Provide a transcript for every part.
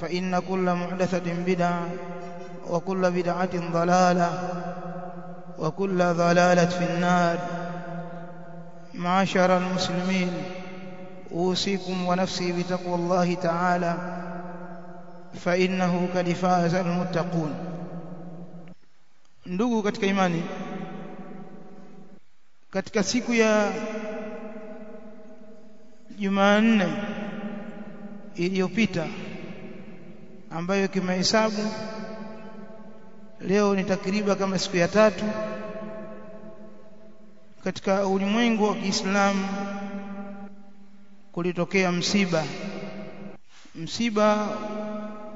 فإن كل محدثة بدعة وكل بدعة ضلالة وكل ضلالة في النار. معاشر المسلمين أوصيكم ونفسي بتقوى الله تعالى فإنه قد فاز المتقون. Ndugu katika imani katika siku ya Jumanne iliyopita ambayo kimahesabu leo ni takriban kama siku ya tatu katika ulimwengu wa Kiislamu kulitokea msiba. Msiba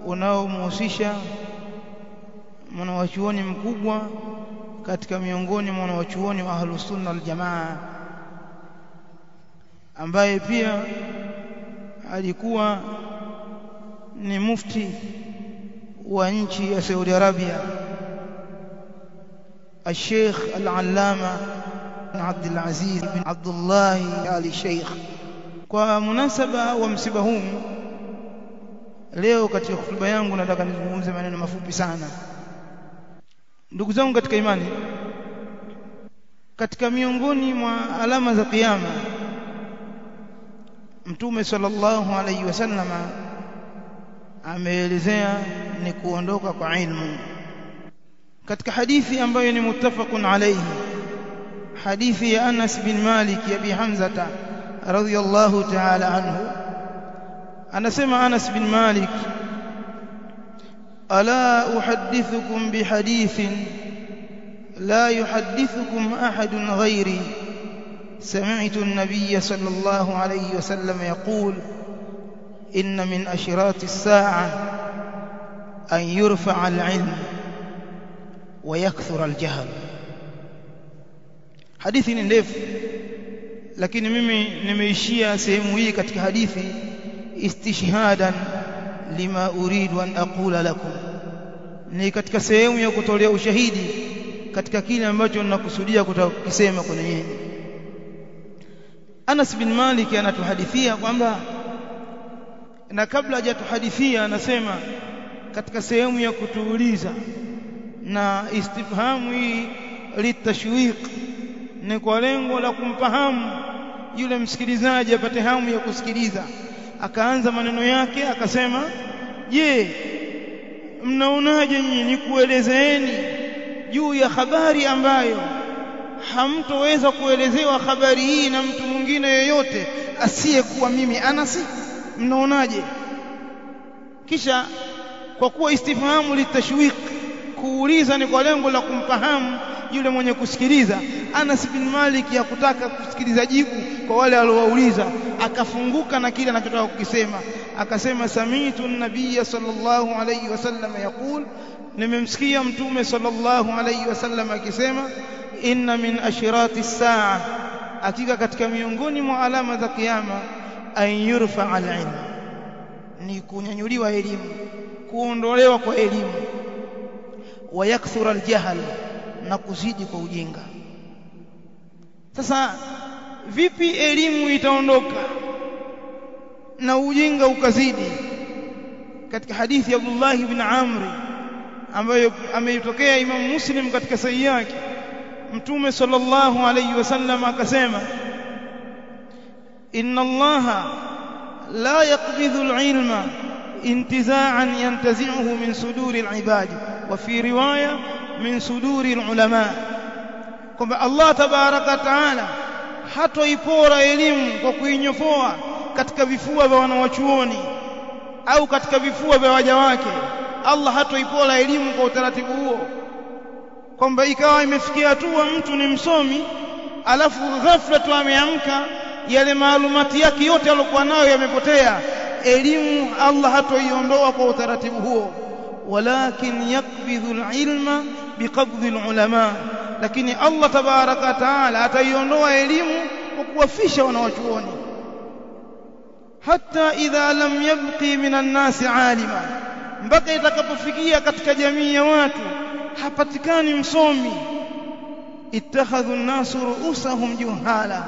unaomhusisha mwanawachuoni mkubwa katika miongoni mwa wanawachuoni wa Ahlus Sunna wal Jamaa ambaye pia alikuwa ni mufti wa nchi ya Saudi Arabia الشيخ العلامة عبد العزيز بن عبد الله آل شيخ kwa munasaba wa msiba huu leo katika hotuba yangu nataka nizungumze maneno mafupi sana ndugu zangu katika imani katika miongoni mwa alama za kiyama mtume sallallahu alaihi wasallama ameelezea ni kuondoka kwa ilmu katika hadithi ambayo ni muttafaqun alayhi hadithi ya Anas bin Malik ya Abi Hamzata radhiyallahu ta'ala anhu anasema Anas bin Malik ألا أحدثكم بحديث لا يحدثكم أحد غيري سمعت النبي صلى الله عليه وسلم يقول إن من أشراط الساعة أن يرفع العلم ويكثر الجهل hadithi ni ndefu lakini mimi nimeishia sehemu hii katika hadithi istishhadan lima uridu an aqula lakum ni katika sehemu ya kutolea ushahidi katika kile ambacho ninakusudia kutakisema kwenye nyinyi Anas bin Malik anatuhadithia kwamba na kabla hajatuhadithia anasema katika sehemu ya kutuuliza na istifhamu hii litashwiq ni kwa lengo la kumfahamu yule msikilizaji apate hamu ya kusikiliza. Akaanza maneno yake akasema je mnaonaje nyinyi? Nikuelezeeni juu ya habari ambayo hamtoweza kuelezewa habari hii na mtu mwingine yoyote asiyekuwa mimi Anasi mnaonaje? Kisha kwa kuwa istifhamu litashwiq kuuliza ni kwa lengo la kumfahamu yule mwenye kusikiliza Anas bin Malik ya kutaka kusikiliza jibu kwa wale aliowauliza akafunguka na kile anachotaka kukisema. Akasema samitu nabiyya sallallahu alayhi wasallam yaqul nimemsikia mtume sallallahu alayhi wasallam akisema inna min ashirati saa hakika katika miongoni mwa alama za kiyama an yurfa al-ilm ni kunyanyuliwa elimu kuondolewa kwa elimu. Wayakthura aljahl na kuzidi kwa ujinga. Sasa vipi elimu itaondoka na ujinga ukazidi? Katika hadithi ya Abdullah ibn Amr ambayo ameitokea Imam Muslim katika sahihi yake Mtume sallallahu alayhi wasallam akasema إن الله لا يقبض العلم انتزاعا ينتزعه من صدور العباد وفي رواية من صدور العلماء. كما الله تبارك وتعالى حتو يفور علم وكوين يفور كتك بفوة بوانا أو كتك بفوة بواجواك. الله حتو يفور علم وترتبه كما إكاوة مفكية ومتن مصومي ألف غفلة وميامك ومتن yale maalumati yake yote aliyokuwa nayo yamepotea elimu Allah hatoiondoa kwa utaratibu huo walakin yakbidhu alilma biqabdhi alulama lakini Allah tabaraka taala ataiondoa elimu kwa kuwafisha wanawachuoni hata idha lam yabqi minan nasi alima mpaka itakapofikia katika jamii ya watu hapatikani msomi ittakhadhu an-nasu ru'usahum juhala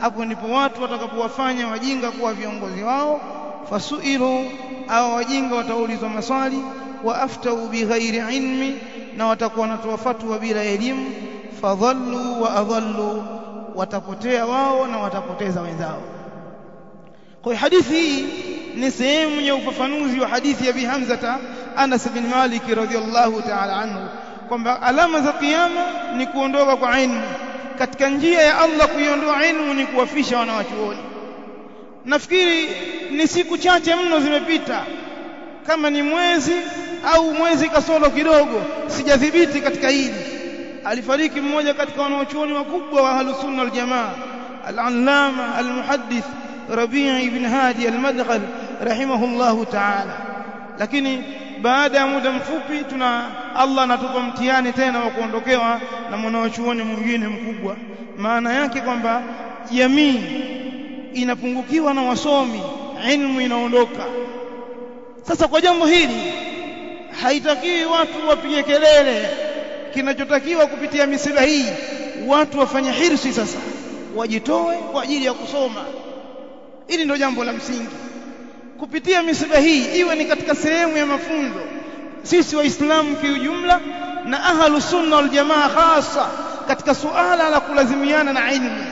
hapo ndipo watu watakapowafanya wajinga kuwa viongozi wao. Fasuilu au wajinga wataulizwa maswali. Wa aftau bighairi ilmi na watakuwa wanatoa fatwa bila elimu. Fadhallu wa adhallu watapotea wao na watapoteza wenzao. Kwa hadithi hii ni sehemu ya ufafanuzi wa hadithi ya bihamzata Anas bin Malik radhiyallahu ta'ala anhu kwamba alama za kiyama ni kuondoka kwa ilmu katika njia ya Allah kuiondoa ilmu ni kuwafisha wanawachuoni nafikiri ni siku chache mno zimepita kama ni mwezi au mwezi kasoro kidogo sijadhibiti katika hili alifariki mmoja katika wanawachuoni wakubwa wa ahlus sunna wal jamaa al-allama al-muhaddith Rabi' ibn Hadi al-Madkhal rahimahullahu ta'ala lakini baada ya muda mfupi tuna Allah anatupa mtihani tena wa kuondokewa na mwanachuoni mwingine mkubwa. Maana yake kwamba jamii inapungukiwa na wasomi ilmu inaondoka. Sasa kwa jambo hili haitakiwi watu wapige kelele. Kinachotakiwa kupitia misiba hii watu wafanye hirsi sasa wajitoe kwa ajili ya kusoma. Hili ndio jambo la msingi kupitia misiba hii iwe ni katika sehemu ya mafunzo. Sisi waislamu kiujumla na ahlu sunna wal jamaa hasa katika suala la kulazimiana na ilmu.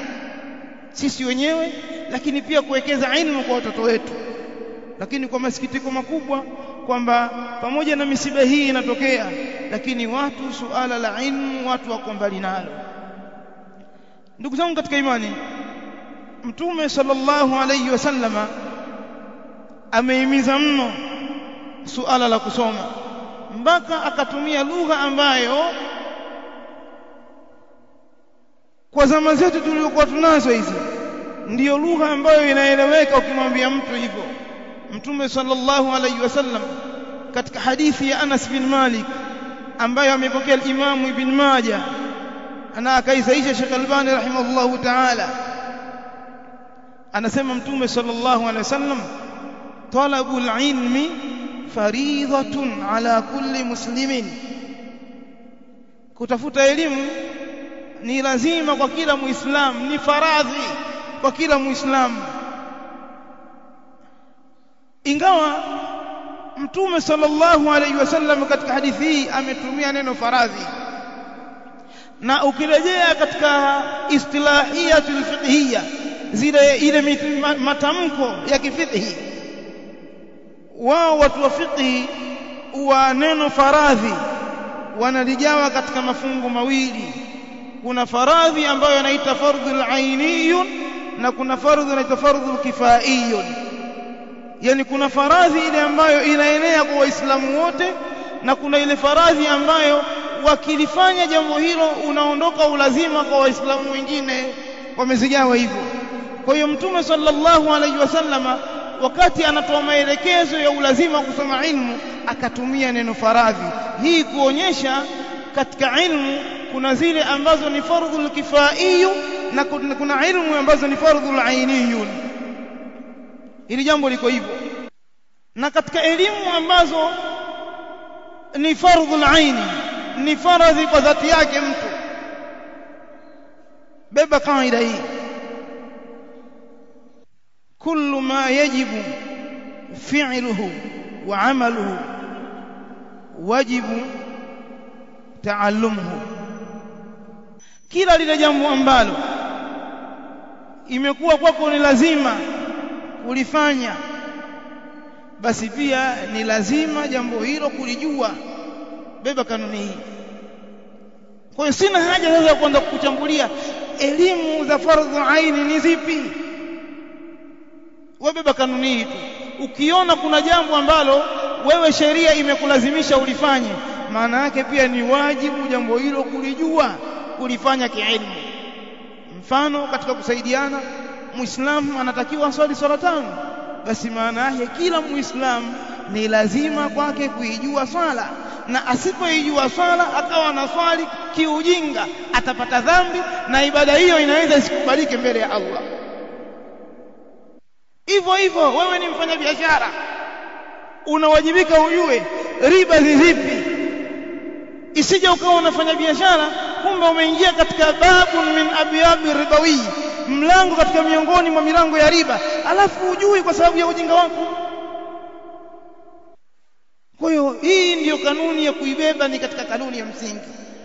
Sisi wenyewe lakini pia kuwekeza ilmu kwa watoto wetu. Lakini kwa masikitiko makubwa kwamba pamoja na misiba hii inatokea lakini watu suala la ilmu watu wako mbali nalo. Ndugu zangu katika imani mtume sallallahu alayhi wasallama amehimiza mno suala la kusoma mpaka akatumia lugha ambayo kwa zama zetu tuliokuwa tunazo hizi ndiyo lugha ambayo inaeleweka ukimwambia mtu hivyo. Mtume sallallahu alayhi wasallam katika hadithi ya Anas bin Malik ambayo amepokea al-Imamu Ibn Majah na akaisaisha Sheikh Albani rahimahullahu ta'ala anasema mtume sallallahu alayhi wasallam talabul ilmi faridhatun ala kulli muslimin. Kutafuta elimu ni lazima kwa kila muislamu ni faradhi kwa kila muislamu. Ingawa mtume sallallahu alaihi wasallam katika hadithi hii ametumia neno faradhi. Na ukirejea katika istilahiyatul fiqhiyya zile ile matamko ya kifiqhi wao watu wa fiqhi wa neno faradhi wanalijawa katika mafungu mawili. Kuna faradhi ambayo yanaita fardhul ainiyun na kuna fardhu inaitwa fardhul kifaiyun. Yani kuna faradhi ile ambayo inaenea kwa waislamu wote na kuna ile faradhi ambayo wakilifanya jambo hilo unaondoka ulazima kwa waislamu wengine. Wamezijawa hivyo. Kwa hiyo mtume sallallahu alaihi wasallama wakati anatoa maelekezo ya ulazima wa kusoma ilmu akatumia neno faradhi. Hii kuonyesha katika ilmu kuna zile ambazo ni fardhul kifaiyu na kuna ilmu ambazo ni fardhul ainiyun. Hili jambo liko hivyo. Na katika elimu ambazo ni fardhul aini ni faradhi kwa dhati yake mtu. Beba kaida hii ma yajibu fi'luhu wa 'amaluhu wajibu taallumuhu. Kila lile jambo ambalo imekuwa kwako ni lazima kulifanya basi pia ni lazima jambo hilo kulijua. Beba kanuni hii. Kwa hiyo sina haja sasa kuanza kukuchambulia elimu za fardhu aini ni zipi wewe beba kanuni hii tu. Ukiona kuna jambo ambalo wewe sheria imekulazimisha ulifanye maana yake pia ni wajibu jambo hilo kulijua kulifanya kiilmu. Mfano katika kusaidiana muislamu anatakiwa aswali swala tano. Basi maana yake kila muislamu ni lazima kwake kuijua swala. Na asipoijua swala akawa na swali kiujinga atapata dhambi na ibada hiyo inaweza isikubalike mbele ya Allah hivyo hivyo wewe ni mfanya biashara unawajibika ujue riba ni zipi. Isije ukawa unafanya biashara kumbe umeingia katika babu min abyabi ribawi. Mlango katika miongoni mwa milango ya riba. Alafu ujui kwa sababu ya ujinga wako. Kwa hiyo hii ndiyo kanuni ya kuibeba ni katika kanuni ya msingi.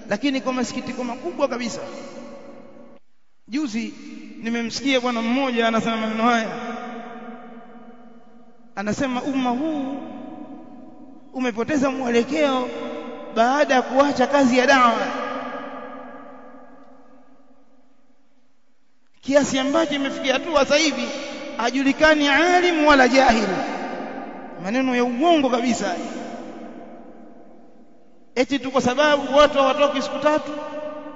Lakini kwa masikitiko makubwa kabisa. Juzi nimemsikia bwana mmoja anasema maneno haya anasema umma huu umepoteza mwelekeo baada ya kuacha kazi ya dawa. Kiasi ambacho imefikia hatua sasa hivi hajulikani alimu wala jahili maneno ya uongo kabisa. Eti tu kwa sababu watu hawatoki siku tatu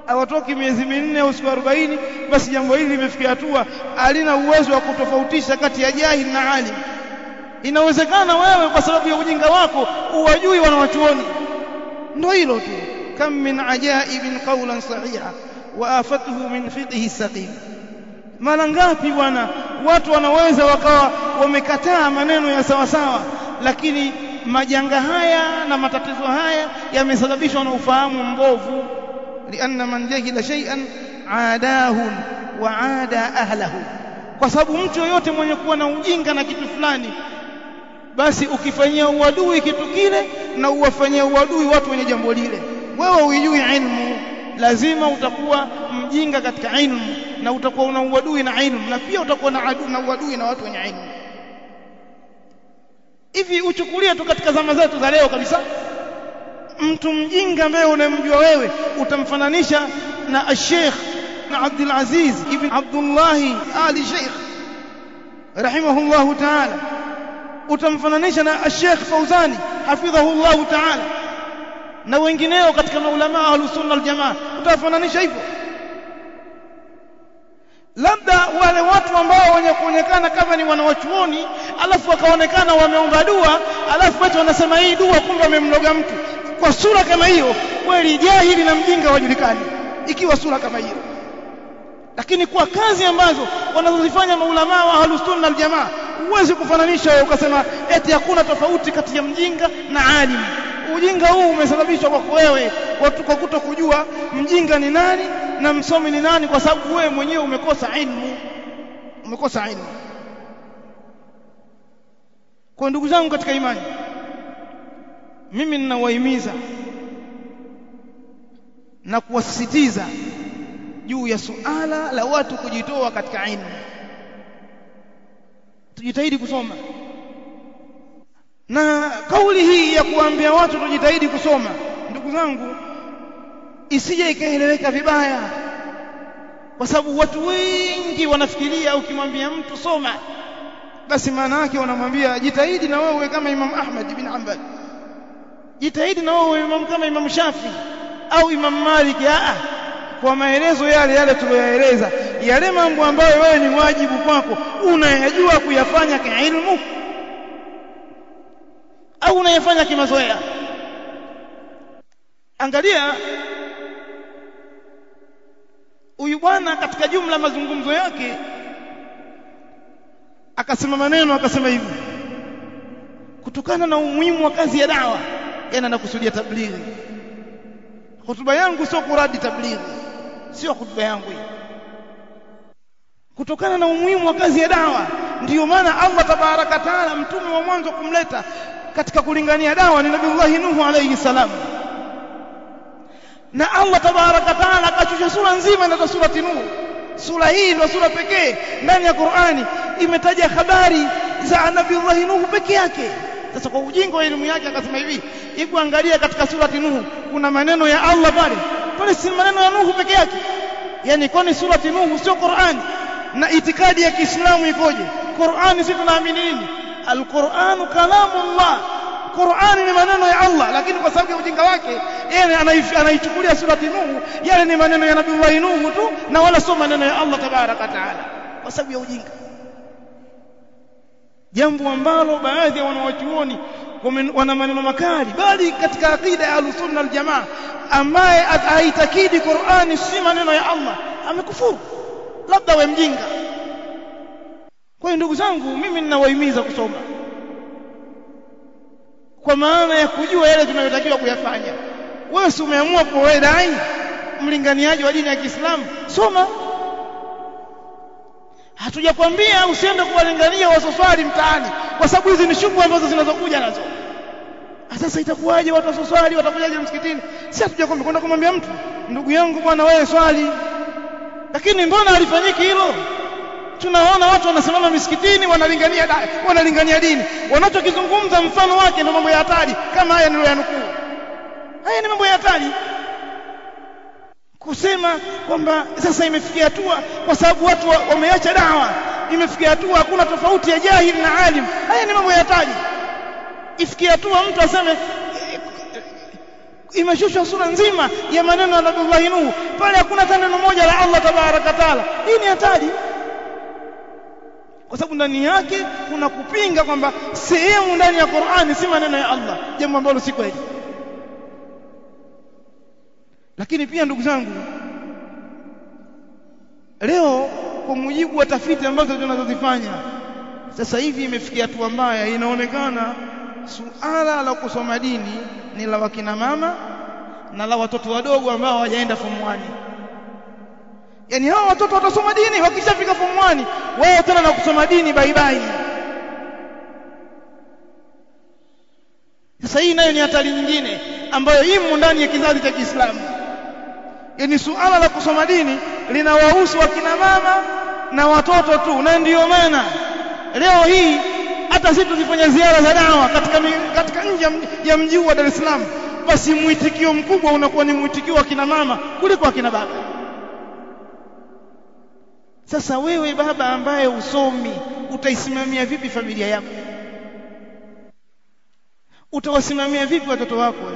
hawatoki miezi minne au siku arobaini basi jambo hili limefikia hatua halina uwezo wa kutofautisha kati ya jahili na alim inawezekana wewe kwa sababu ya ujinga wako uwajui wanawachuoni. Ndio hilo tu. Kam min ajaibin qawlan sahiha wa afatuhu min fiqhi saqim. Mara ngapi bwana watu wanaweza wakawa wamekataa maneno ya sawasawa sawa lakini majanga haya na matatizo haya yamesababishwa na ufahamu mbovu. Lianna man jahila shay'an aadahu wa aada ahlahu. Kwa sababu mtu yoyote mwenye kuwa na ujinga na kitu fulani basi ukifanyia uadui kitu kile na uwafanyia uadui watu wenye jambo lile. Wewe uijui ilmu. Lazima utakuwa mjinga katika ilmu na utakuwa una uadui na ilmu na pia utakuwa na adu na uadui na watu wenye ilmu. Hivi uchukulie tu katika zama zetu za leo kabisa. Mtu mjinga ambaye unamjua wewe utamfananisha na Sheikh na Abdul Aziz ibn Abdullah Ali Sheikh. Rahimahullahu ta'ala utamfananisha na Sheikh Fauzani hafidhahu Allah ta'ala. Na wengineo katika maulama wa sunna wal jamaa utafananisha hivyo. Labda wale watu ambao wenye kuonekana kama ni wanawachuoni alafu wakaonekana wameomba dua alafu watu wanasema hii dua kumbe amemloga mtu. Kwa sura kama hiyo kweli jahili na mjinga wajulikani ikiwa sura kama hiyo. Lakini kwa kazi ambazo wanazozifanya maulama wa ahlusunna sunna wal jamaa huwezi kufananisha ukasema eti hakuna tofauti kati ya mjinga na alim. Ujinga huu umesababishwa kwako wewe kwa kutokujua mjinga ni nani na msomi ni nani kwa sababu wewe mwenyewe umekosa ilmu. Umekosa ilmu. Kwa ndugu zangu katika imani mimi ninawahimiza na kuwasisitiza juu ya suala la watu kujitoa katika ilmu tujitahidi kusoma. Na kauli hii ya kuambia watu tujitahidi kusoma ndugu zangu isije ikaeleweka vibaya. Kwa sababu watu wengi wanafikiria ukimwambia mtu soma basi maana yake wanamwambia jitahidi na wewe kama Imam Ahmad bin Hanbal. Jitahidi na wewe imam kama Imam Shafi au Imam Malik. Aa kwa maelezo yale yale tuliyoyaeleza yale mambo ambayo wewe ni wajibu kwako unayajua kuyafanya kiilmu? Ilmu au unayafanya kimazoea? Angalia huyu bwana katika jumla mazungumzo yake akasema maneno akasema hivi kutokana na umuhimu wa kazi ya dawa yana nakusudia tablighi. Hotuba yangu sio kuradi tablighi sio hotuba yangu hii kutokana na umuhimu wa kazi ya dawa. Ndiyo maana Allah tabaraka taala mtume wa mwanzo kumleta katika kulingania dawa ni nabiullahi Nuhu alayhi salam. Na Allah tabaraka taala akachusha sura nzima na surati nuhu. Sura hii ndio sura pekee ndani ya Qur'ani imetaja habari za nabiullahi nuhu peke yake. Sasa kwa ujinga wa elimu yake akasema hivi hebu angalia katika surati nuhu kuna maneno ya Allah pale. Pale si maneno ya nuhu peke yake. Yani kwani surati nuhu sio Qur'ani na itikadi ya Kiislamu ikoje? Qur'ani sisi tunaamini nini? Al-Qur'anu kalamullah. Qur'ani ni maneno ya Allah lakini kwa sababu ya ujinga wake yeye anaichukulia surati Nuhu. Yale ni maneno ya Nabii Nuhu tu na wala sio maneno ya Allah tabaraka taala. Kwa sababu ya ujinga. Jambo ambalo baadhi ya wanawachuoni wana maneno makali bali katika akida ya Ahlusunna Aljamaa ambaye aitakidi Qur'ani si maneno ya Allah amekufuru labda we mjinga. Kwa hiyo ndugu zangu mimi ninawahimiza kusoma. Kwa maana ya kujua yale tunayotakiwa kuyafanya. Wewe si umeamua kuwa dai mlinganiaji wa dini ya Kiislamu? Soma. Hatujakwambia usiende kuwalingania wasoswali mtaani kwa sababu hizi ni shughuli ambazo zinazokuja nazo. Sasa itakuwaje watu wasoswali watakujaje msikitini? Si hatujakwambia kwenda kumwambia mtu? Ndugu yangu bwana wewe swali lakini mbona alifanyiki hilo? Tunaona watu wanasimama misikitini wanalingania wanalingania dini. Wanachokizungumza mfano wake ndio mambo ya hatari kama haya niliyoyanukuu. Haya ni mambo ya hatari. Kusema kwamba sasa imefikia hatua kwa sababu watu wameacha dawa imefikia hatua hakuna tofauti ya jahil na alim. Haya ni mambo ya hatari. Ifikia hatua mtu aseme imeshushwa sura nzima ya maneno ya Nabii Nuhu. Pale hakuna hata neno moja la Allah tabaraka taala. Hii ni hatari. Kwa sababu ndani yake kuna kupinga kwamba sehemu ndani ya Qur'ani si maneno ya Allah jambo ambalo si kweli. Lakini pia ndugu zangu leo kwa mujibu wa tafiti ambazo tunazozifanya sasa hivi imefikia hatua mbaya inaonekana suala la kusoma dini ni la wakina mama na la watoto wadogo ambao hawajaenda form 1 yani hao watoto watasoma dini wakishafika form 1 wao tena na kusoma dini bye bye. Sasa hii nayo ni hatari nyingine ambayo imu ndani ya kizazi cha Kiislamu. Yani suala la kusoma dini linawahusu wakina mama na watoto tu na ndiyo maana leo hii hata sisi tukifanya ziara za dawa katika katika nje ya mji wa Dar es Salaam basi mwitikio mkubwa unakuwa ni mwitikio wa kina mama kuliko akina baba. Sasa wewe baba ambaye usomi utaisimamia vipi familia yako? Utawasimamia vipi watoto wako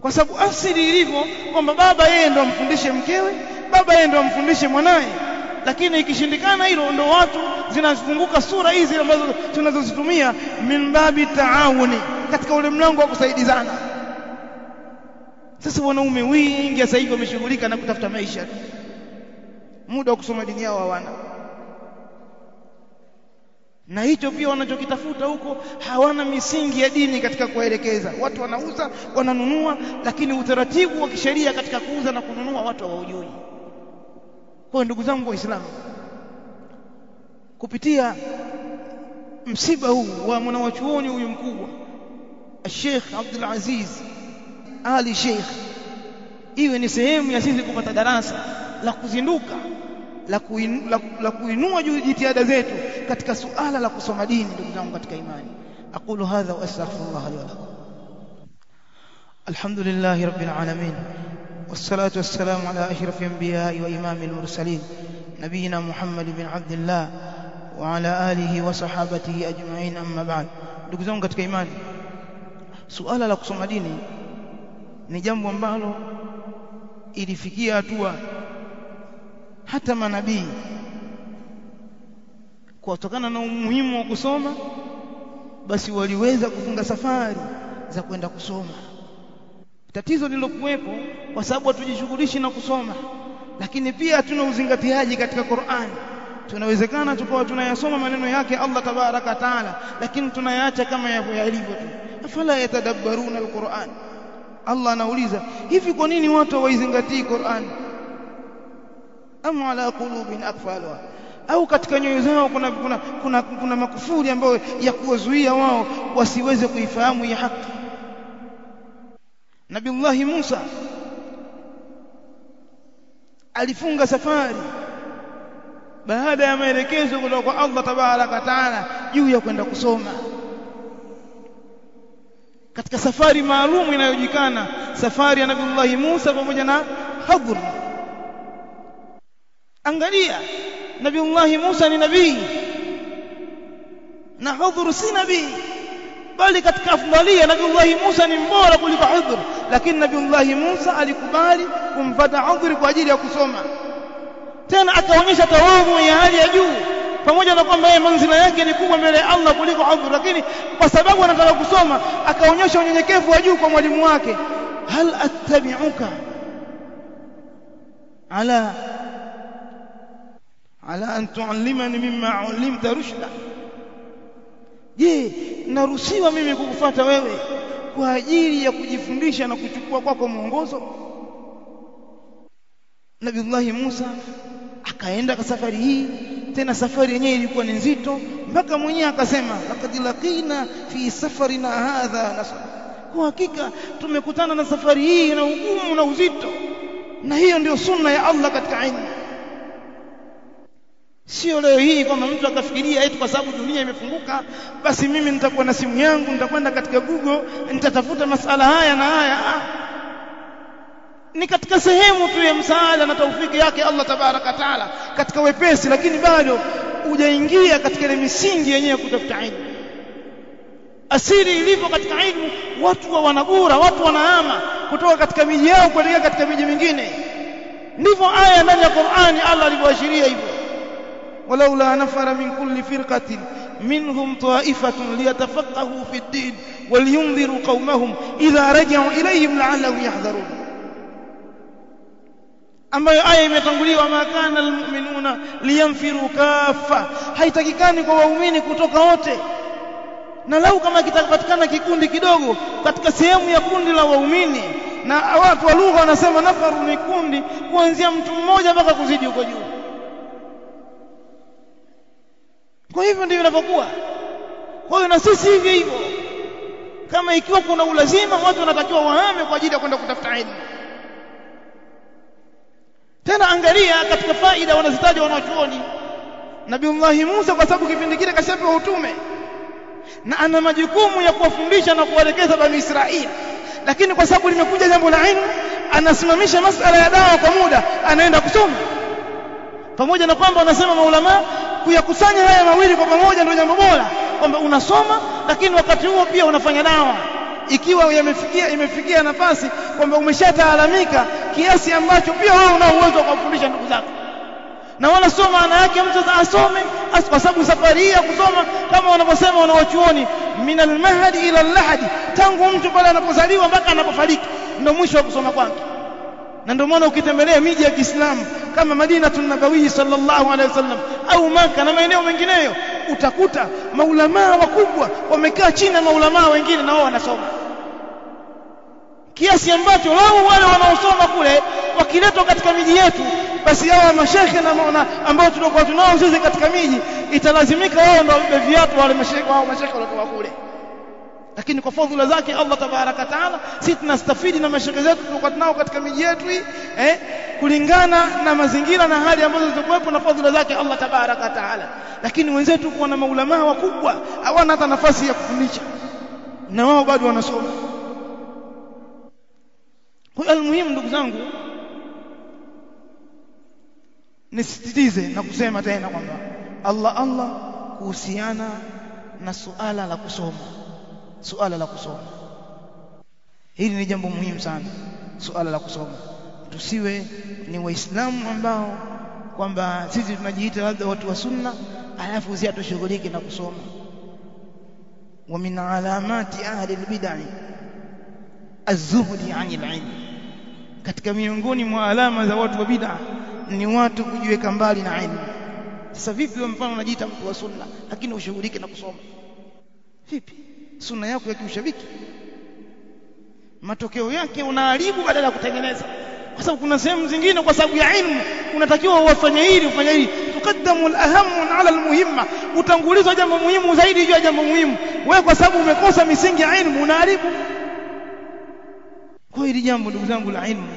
kwa sababu asili ilivyo kwamba baba yeye ndo amfundishe mkewe baba yeye ndo amfundishe mwanaye lakini ikishindikana hilo ndio watu zinazunguka sura hizi ambazo tunazozitumia min babi taawuni katika ule mlango wa kusaidizana. Sasa wanaume wengi sasa hivi wameshughulika na kutafuta maisha. Muda wa kusoma dini yao hawana. Na hicho pia wanachokitafuta huko hawana misingi ya dini katika kuwaelekeza. Watu wanauza wananunua lakini utaratibu wa kisheria katika kuuza na kununua watu hawaujui kwa ndugu zangu waislamu kupitia msiba huu wa mwanawachuoni huyu mkubwa Sheikh Abdul Aziz Ali Sheikh iwe ni sehemu ya sisi kupata darasa la kuzinduka la, kuinu, la, la kuinua jitihada zetu katika suala la kusoma dini ndugu zangu katika imani. Aqulu hadha wa astaghfirullah li wa lakum. Alhamdulillahi rabbil alamin والصلاة والسلام على أشرف الأنبياء وإمام المرسلين نبينا محمد بن عبد الله وعلى آله وصحابته أجمعين أما بعد ndugu zangu katika imani suala la kusoma dini ni jambo ambalo ilifikia hatua hata manabii kutokana na umuhimu wa kusoma basi waliweza kufunga safari za kwenda kusoma tatizo lilokuwepo kwa sababu hatujishughulishi na kusoma lakini pia hatuna uzingatiaji katika Qur'ani tunawezekana tukawa tunayasoma maneno yake Allah tabaraka taala lakini tunayaacha kama yalivyo tu. Afala yatadabbaruna alquran? Allah anauliza hivi kwa nini watu hawaizingatii Qur'ani? am ala qulubin akfalwa au katika nyoyo zao kuna kuna kuna, kuna makufuri ambayo ya kuwazuia wao wasiweze kuifahamu hii haki Nabiullahi Musa alifunga safari baada ya maelekezo kutoka kwa Allah tabaraka taala juu ya kwenda kusoma. Katika safari maalum inayojikana safari ya Nabiullahi Musa pamoja na Hadhr. Angalia Nabiullahi Musa ni nabii na Hadhr si nabii bali katika afdalia Nabiullahi Musa ni mbora kuliko udhur lakini Nabiullahi Musa alikubali kumfata udhuri kwa ajili ya kusoma. Tena akaonyesha tawadhu ya hali ya juu. Pamoja na kwamba yeye manzila yake ni kubwa mbele ya Allah kuliko udhur lakini kwa sababu anataka kusoma akaonyesha unyenyekevu wa juu kwa mwalimu wake. Hal attabi'uka ala ala an tuallimani mimma ulimta rushda je naruhusiwa mimi kukufuata wewe kwa ajili ya kujifundisha na kuchukua kwako mwongozo? Nabiullahi Musa akaenda kwa safari hii tena safari yenyewe ilikuwa ni nzito mpaka mwenyewe akasema laqad laqina fi safarina hadha nasab kwa hakika tumekutana na safari hii na ugumu na uzito na hiyo ndio sunna ya Allah katika ilmu sio leo hii kwamba mtu akafikiria eti kwa sababu dunia imefunguka basi mimi nitakuwa na simu yangu nitakwenda katika Google nitatafuta masala haya na haya. Ni katika sehemu tu ya msaada na taufiki yake Allah tabaraka taala katika wepesi lakini bado hujaingia katika ile misingi yenyewe kutafuta ilmu. Asili ilivyo katika ilmu watu wa wanagura, watu wanahama kutoka katika miji yao kuelekea katika miji mingine. Ndivyo aya ndani ya Qur'ani Allah alivyoashiria hivyo ولولا نفر من كل فرقة منهم طائفة ليتفقهوا في الدين ولينذروا قومهم إذا رجعوا إليهم لعلهم يحذرون ambayo aya imetanguliwa makana almu'minuna liyanfiru kaffa haitakikani kwa waumini kutoka wote na lau kama kitapatikana kikundi kidogo katika sehemu ya kundi la waumini na watu wa lugha wanasema nafaru ni kundi kuanzia mtu mmoja mpaka kuzidi huko juu Kwa hivyo ndivyo inavyokuwa. Kwa hiyo na sisi hivyo hivyo kama ikiwa kuna ulazima watu wanatakiwa wahame kwa ajili ya kwenda kutafuta elimu tena angalia katika faida wanazitaja wanachuoni. Nabiullahi Musa kwa sababu kipindi kile kashapewa utume na ana majukumu ya kuwafundisha na kuwaelekeza bani Israeli lakini kwa sababu limekuja jambo la ilmu anasimamisha masala ya dawa kwa muda anaenda kusoma. Pamoja na kwamba wanasema maulama kuyakusanya haya mawili kwa pamoja ndio jambo bora kwamba unasoma lakini wakati huo pia unafanya dawa. Ikiwa yamefikia imefikia nafasi kwamba umeshataalamika kiasi ambacho pia wewe una uwezo wa kufundisha ndugu zako. Na wala sio maana yake mtu asome kwa sababu safari ya kusoma kama wanavyosema wanawachuoni minal mahdi ila lahadi tangu mtu pale anapozaliwa mpaka anapofariki ndio mwisho wa kusoma kwake. Na ndio maana ukitembelea miji ya Kiislamu kama Madinatun Nabawi sallallahu alaihi wasallam au Maka na maeneo mengineyo utakuta maulamaa wakubwa wamekaa chini na maulamaa wengine na wao wanasoma. Kiasi ambacho wao wale wanaosoma kule wakiletwa katika miji yetu basi hawa mashekhe na ambao tunakuwa tunao sisi katika miji italazimika wao ndio wabebe viatu wale mashekhe wao mashekhe waliotoka kule lakini kwa fadhila zake Allah tabaraka taala sisi tunastafidi na mashaka zetu tulikuwa nao katika miji yetu eh kulingana na mazingira na hali ambazo zilikuwepo na fadhila zake Allah tabaraka taala. Lakini wenzetu kuwa na maulamaa wakubwa hawana hata nafasi ya kufundisha. Na wao bado wanasoma. Kwa hiyo almuhimu ndugu zangu nisisitize na kusema tena kwamba Allah Allah kuhusiana na suala la kusoma suala la kusoma. Hili ni jambo muhimu sana suala la kusoma. Tusiwe ni waislamu ambao kwamba sisi tunajiita labda watu wa sunna alafu zia hatushughuliki na kusoma. Wa min alamati ahli albid'ah az-zuhdi 'anil 'ilm katika miongoni mwa alama za watu wa bid'ah ni watu kujiweka mbali na ilmu. Sasa vipi mfano unajiita mtu wa sunna lakini ushughulike na kusoma? Vipi sunna yako ya kiushabiki. Matokeo yake unaharibu badala ya kutengeneza. Kwa sababu kuna sehemu zingine kwa sababu ya ilmu unatakiwa ufanye hili ufanye hili. Tukaddamu alahamu ala almuhimma. Utangulizwa jambo muhimu zaidi juu ya jambo muhimu. Wewe kwa sababu umekosa misingi ya ilmu unaharibu. Kwa hili jambo ndugu zangu la ilmu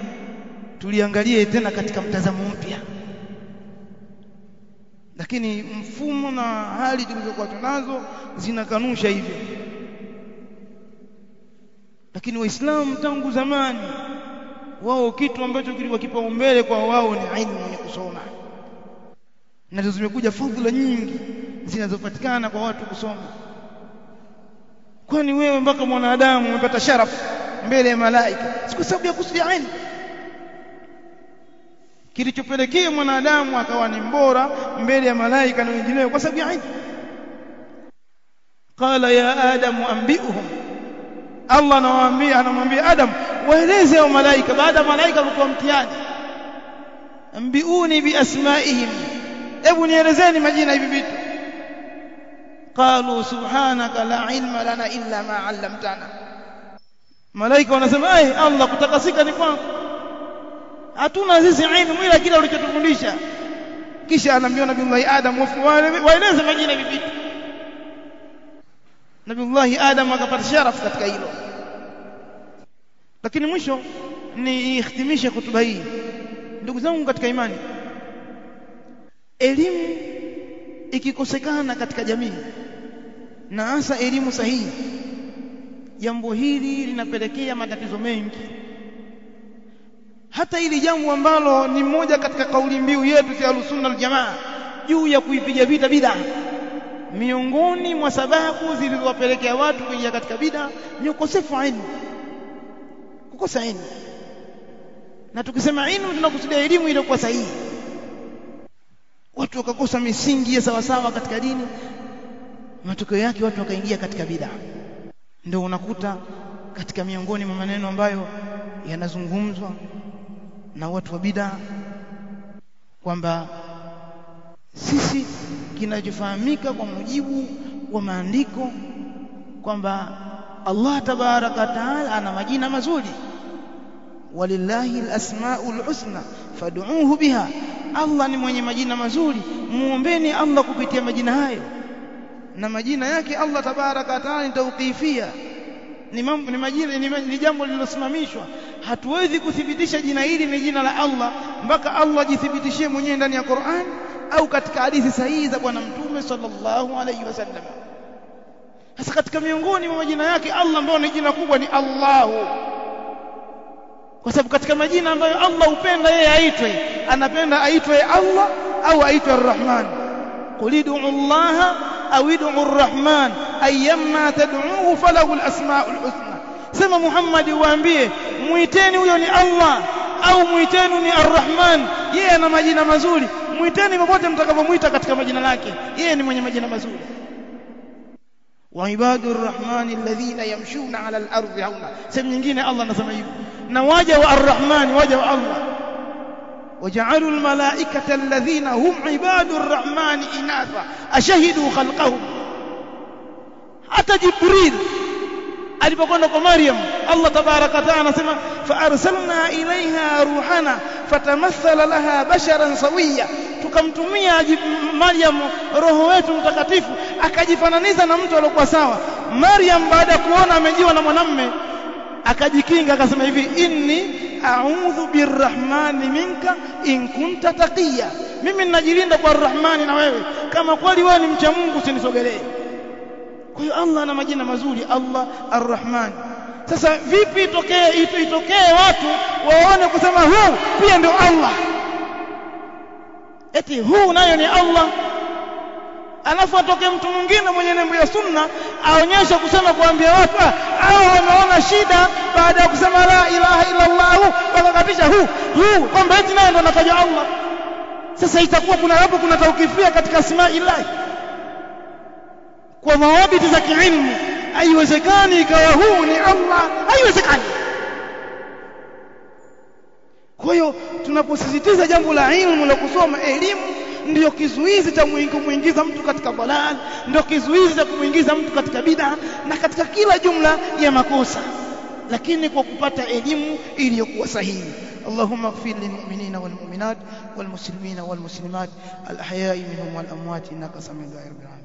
tuliangalie tena katika mtazamo mpya. Lakini mfumo na hali tulizokuwa tunazo zinakanusha hivyo lakini waislamu tangu zamani wao kitu ambacho kilikuwa kipaumbele kwa wao ni ilmu ya kusoma. Na ndizo zimekuja fadhila nyingi zinazopatikana kwa watu kusoma. Kwani wewe mpaka mwanadamu umepata sharafu mbele ya malaika? Si kwa sababu ya kusudia ilmu. Kilichopelekea mwanadamu akawa ni mbora mbele ya malaika na wengineo kwa sababu ya ilmu. Qala ya adamu anbi'uhum Allah anawaambia anamwambia Adam waeleze wa malaika baada ya malaika kutoa mtihani. Ambiuni biasmaihim hebu nielezeni majina hivi vitu. Qalu subhanaka la ilma lana illa ma 'allamtana. Malaika wanasema eh Allah kutakasika ni kwako. Hatuna sisi ilmu ila kile ulichotufundisha. Kisha anaambia nabii Adam waeleze majina hivi vitu Nabiullahi Adam akapata sharafu katika hilo. Lakini mwisho ni ihtimishe kutuba hii. Ndugu zangu katika imani elimu ikikosekana katika jamii na hasa elimu sahihi jambo hili linapelekea matatizo mengi. Hata ili jambo ambalo ni moja katika kauli mbiu yetu ya Ahlusunna Aljamaa juu ya kuipiga vita bid'a miongoni mwa sababu zilizowapelekea watu kuingia katika bid'a ni ukosefu wa ilmu. Kukosa ilmu. Na tukisema ilmu tunakusudia elimu iliyokuwa sahihi. Watu wakakosa misingi ya sawasawa katika dini matokeo yake watu wakaingia katika bid'a. Ndio unakuta katika miongoni mwa maneno ambayo yanazungumzwa na watu wa bid'a kwamba sisi kinachofahamika kwa mujibu wa maandiko kwamba Allah tabaraka taala ana majina mazuri. Walillahi alasmaul husna fad'uuhu biha. Allah ni mwenye majina mazuri. Muombeni Allah kupitia majina hayo. Na majina yake Allah tabaraka taala ni tawqifia. Ni mambo ni majina ni, ni jambo lililosimamishwa. Hatuwezi kuthibitisha jina hili ni jina la Allah mpaka Allah jithibitishie mwenyewe ndani ya Qur'an au katika hadithi sahihi za bwana mtume sallallahu alayhi wasallam sasa katika miongoni mwa majina yake Allah ambayo ni jina kubwa ni Allahu kwa sababu katika majina ambayo Allah hupenda yeye aitwe anapenda aitwe Allah au aitwe Ar-Rahman qul ud'u Allah au ud'u Ar-Rahman ayyamma tad'uhu falahu al-asma'ul husna sema Muhammad waambie muiteni huyo ni Allah au muiteni ni Ar-Rahman yeye ana majina mazuri muiteni popote mtakapomwita katika majina lake yeye ni mwenye majina mazuri وعباد الرحمن الذين يمشون على الأرض هونا sehemu nyingine Allah anasema hivyo na waja wa arrahman waja wa Allah وجعلوا الملائكة الذين هم عباد الرحمن إناثا أشهدوا خلقهم حتى جبريل alipokwenda kwa Maryam Allah tabaraka taala anasema fa arsalna ilaiha ruhana fatamathala laha basharan sawiya tukamtumia Maryam roho wetu mtakatifu akajifananiza na mtu aliyokuwa sawa. Maryam baada ya kuona amejiwa na mwanamme akajikinga akasema hivi inni a'udhu birrahmani minka in kunta taqiya. Mimi ninajilinda kwa rahmani na wewe. Kama kweli wewe ni mcha Mungu usinisogelee kwa hiyo Allah ana majina mazuri Allah arrahman. Sasa vipi itokee itokee watu waone kusema huu pia ndio Allah? Eti huu nayo ni Allah. Alafu atoke mtu mwingine mwenye nembo ya sunna aonyeshe kusema kuambia watu au wameona shida baada ya kusema la ilaha illa Allah wakakatisha huu huu kwamba eti naye ndo anataja Allah. Sasa itakuwa kuna hapo kuna taukifia katika asma ilahi kwa mawabiti za kiilmu haiwezekani ikawa huu ni Allah haiwezekani kwa hiyo tunaposisitiza jambo la ilmu la kusoma elimu ndio kizuizi cha kumuingiza mtu katika balal ndio kizuizi cha kumuingiza mtu katika bid'a na katika kila jumla ya makosa lakini kwa kupata elimu iliyokuwa sahihi اللهم اغفر للمؤمنين والمؤمنات والمسلمين والمسلمات الأحياء منهم والأموات إنك سميع دعاء رب العالمين